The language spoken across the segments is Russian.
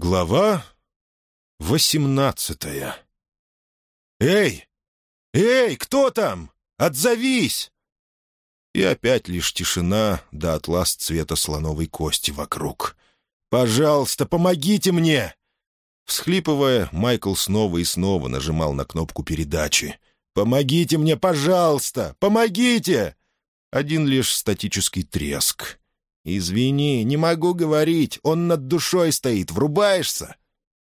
Глава восемнадцатая. «Эй! Эй, кто там? Отзовись!» И опять лишь тишина да атлас цвета слоновой кости вокруг. «Пожалуйста, помогите мне!» Всхлипывая, Майкл снова и снова нажимал на кнопку передачи. «Помогите мне, пожалуйста! Помогите!» Один лишь статический треск. «Извини, не могу говорить, он над душой стоит, врубаешься?»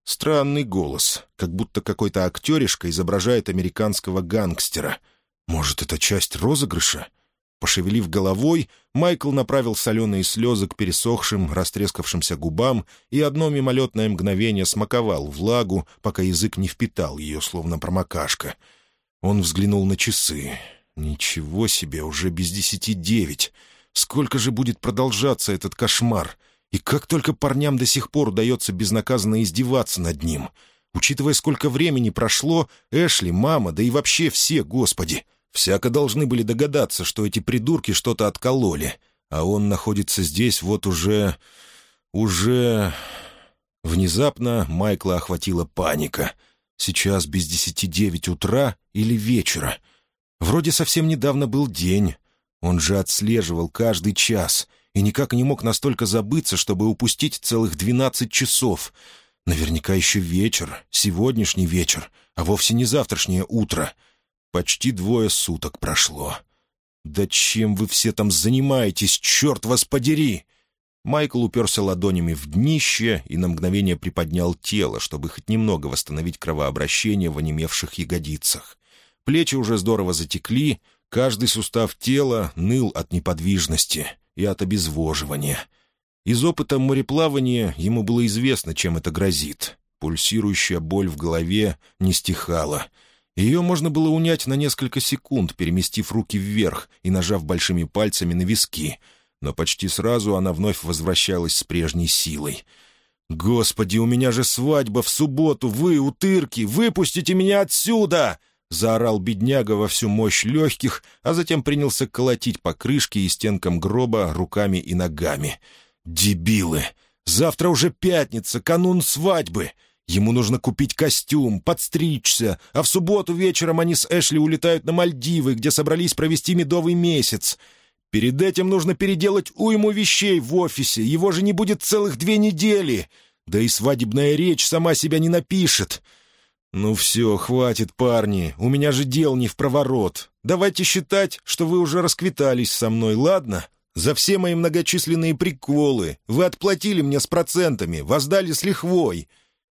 Странный голос, как будто какой-то актеришка изображает американского гангстера. Может, это часть розыгрыша? Пошевелив головой, Майкл направил соленые слезы к пересохшим, растрескавшимся губам и одно мимолетное мгновение смаковал влагу, пока язык не впитал ее, словно промокашка. Он взглянул на часы. «Ничего себе, уже без десяти девять!» Сколько же будет продолжаться этот кошмар? И как только парням до сих пор удается безнаказанно издеваться над ним? Учитывая, сколько времени прошло, Эшли, мама, да и вообще все, господи, всяко должны были догадаться, что эти придурки что-то откололи. А он находится здесь вот уже... уже... Внезапно Майкла охватила паника. Сейчас без десяти девять утра или вечера. Вроде совсем недавно был день. Он же отслеживал каждый час и никак не мог настолько забыться, чтобы упустить целых двенадцать часов. Наверняка еще вечер, сегодняшний вечер, а вовсе не завтрашнее утро. Почти двое суток прошло. «Да чем вы все там занимаетесь, черт вас подери!» Майкл уперся ладонями в днище и на мгновение приподнял тело, чтобы хоть немного восстановить кровообращение в онемевших ягодицах. Плечи уже здорово затекли, Каждый сустав тела ныл от неподвижности и от обезвоживания. Из опыта мореплавания ему было известно, чем это грозит. Пульсирующая боль в голове не стихала. Ее можно было унять на несколько секунд, переместив руки вверх и нажав большими пальцами на виски. Но почти сразу она вновь возвращалась с прежней силой. «Господи, у меня же свадьба в субботу! Вы, утырки, выпустите меня отсюда!» — заорал бедняга во всю мощь легких, а затем принялся колотить по крышке и стенкам гроба руками и ногами. «Дебилы! Завтра уже пятница, канун свадьбы!» Ему нужно купить костюм, подстричься, а в субботу вечером они с Эшли улетают на Мальдивы, где собрались провести медовый месяц. Перед этим нужно переделать уйму вещей в офисе, его же не будет целых две недели. Да и свадебная речь сама себя не напишет. «Ну все, хватит, парни, у меня же дел не в проворот. Давайте считать, что вы уже расквитались со мной, ладно? За все мои многочисленные приколы вы отплатили мне с процентами, воздали с лихвой».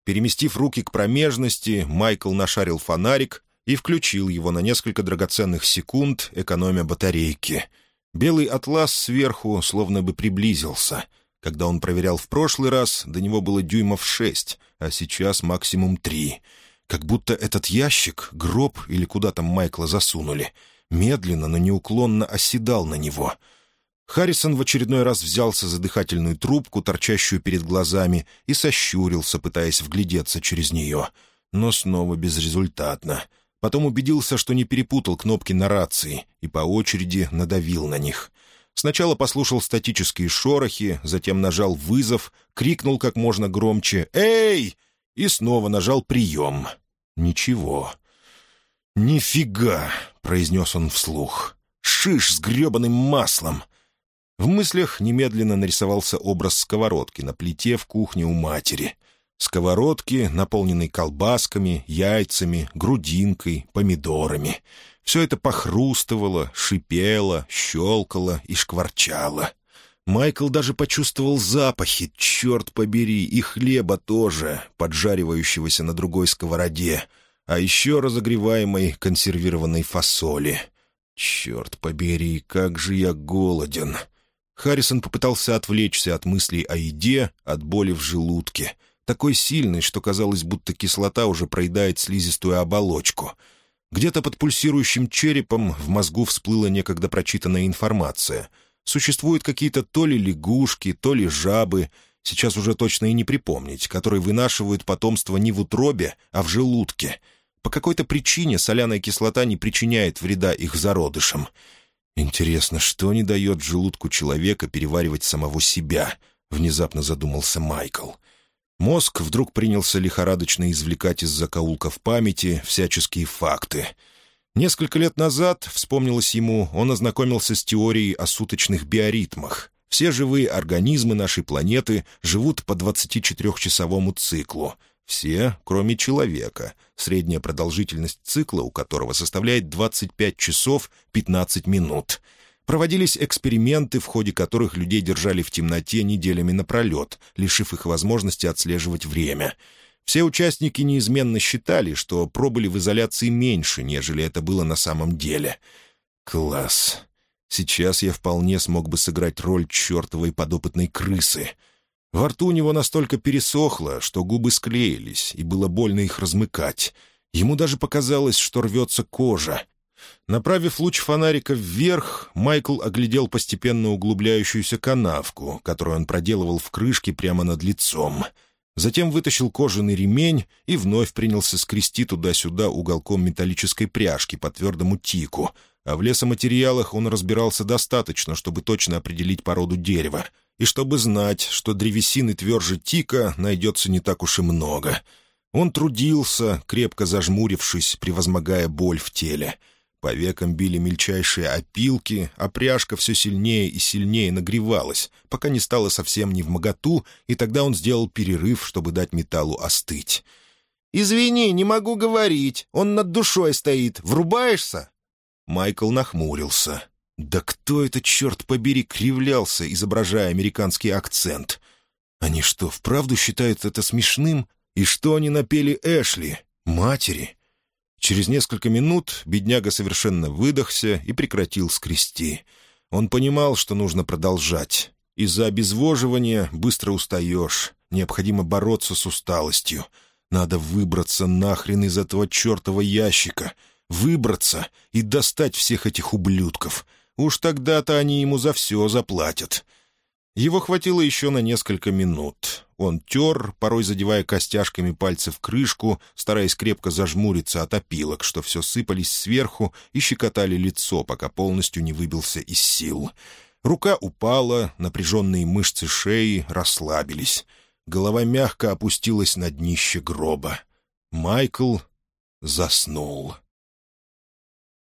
Переместив руки к промежности, Майкл нашарил фонарик и включил его на несколько драгоценных секунд, экономя батарейки. Белый атлас сверху словно бы приблизился. Когда он проверял в прошлый раз, до него было дюймов шесть, а сейчас максимум три — как будто этот ящик, гроб или куда там Майкла засунули, медленно, но неуклонно оседал на него. Харрисон в очередной раз взялся за дыхательную трубку, торчащую перед глазами, и сощурился, пытаясь вглядеться через нее. Но снова безрезультатно. Потом убедился, что не перепутал кнопки на рации, и по очереди надавил на них. Сначала послушал статические шорохи, затем нажал вызов, крикнул как можно громче «Эй!» И снова нажал «Прием». Ничего. «Нифига!» — произнес он вслух. «Шиш с гребаным маслом!» В мыслях немедленно нарисовался образ сковородки на плите в кухне у матери. Сковородки, наполненной колбасками, яйцами, грудинкой, помидорами. Все это похрустывало, шипело, щелкало и шкварчало. Майкл даже почувствовал запахи, черт побери, и хлеба тоже, поджаривающегося на другой сковороде, а еще разогреваемой консервированной фасоли. Черт побери, как же я голоден. Харрисон попытался отвлечься от мыслей о еде, от боли в желудке, такой сильной, что казалось, будто кислота уже проедает слизистую оболочку. Где-то под пульсирующим черепом в мозгу всплыла некогда прочитанная информация — Существуют какие-то то ли лягушки, то ли жабы, сейчас уже точно и не припомнить, которые вынашивают потомство не в утробе, а в желудке. По какой-то причине соляная кислота не причиняет вреда их зародышам. «Интересно, что не дает желудку человека переваривать самого себя?» — внезапно задумался Майкл. Мозг вдруг принялся лихорадочно извлекать из закоулков памяти всяческие факты. Несколько лет назад, вспомнилось ему, он ознакомился с теорией о суточных биоритмах. Все живые организмы нашей планеты живут по 24-часовому циклу. Все, кроме человека, средняя продолжительность цикла у которого составляет 25 часов 15 минут — Проводились эксперименты, в ходе которых людей держали в темноте неделями напролет, лишив их возможности отслеживать время. Все участники неизменно считали, что пробыли в изоляции меньше, нежели это было на самом деле. Класс. Сейчас я вполне смог бы сыграть роль чертовой подопытной крысы. Во рту у него настолько пересохло, что губы склеились, и было больно их размыкать. Ему даже показалось, что рвется кожа, Направив луч фонарика вверх, Майкл оглядел постепенно углубляющуюся канавку, которую он проделывал в крышке прямо над лицом. Затем вытащил кожаный ремень и вновь принялся скрести туда-сюда уголком металлической пряжки по твердому тику, а в лесоматериалах он разбирался достаточно, чтобы точно определить породу дерева, и чтобы знать, что древесины тверже тика найдется не так уж и много. Он трудился, крепко зажмурившись, превозмогая боль в теле — по векам били мельчайшие опилки, а пряжка все сильнее и сильнее нагревалась, пока не стало совсем не в моготу, и тогда он сделал перерыв, чтобы дать металлу остыть. «Извини, не могу говорить. Он над душой стоит. Врубаешься?» Майкл нахмурился. «Да кто это, черт побери, кривлялся, изображая американский акцент? Они что, вправду считают это смешным? И что они напели Эшли? Матери?» Через несколько минут бедняга совершенно выдохся и прекратил скрести. Он понимал, что нужно продолжать. Из-за обезвоживания быстро устаешь. Необходимо бороться с усталостью. Надо выбраться нахрен из этого чертова ящика. Выбраться и достать всех этих ублюдков. Уж тогда-то они ему за все заплатят. Его хватило еще на несколько минут. Он тер, порой задевая костяшками пальцев крышку, стараясь крепко зажмуриться от опилок, что все сыпались сверху и щекотали лицо, пока полностью не выбился из сил. Рука упала, напряженные мышцы шеи расслабились. Голова мягко опустилась на днище гроба. Майкл заснул.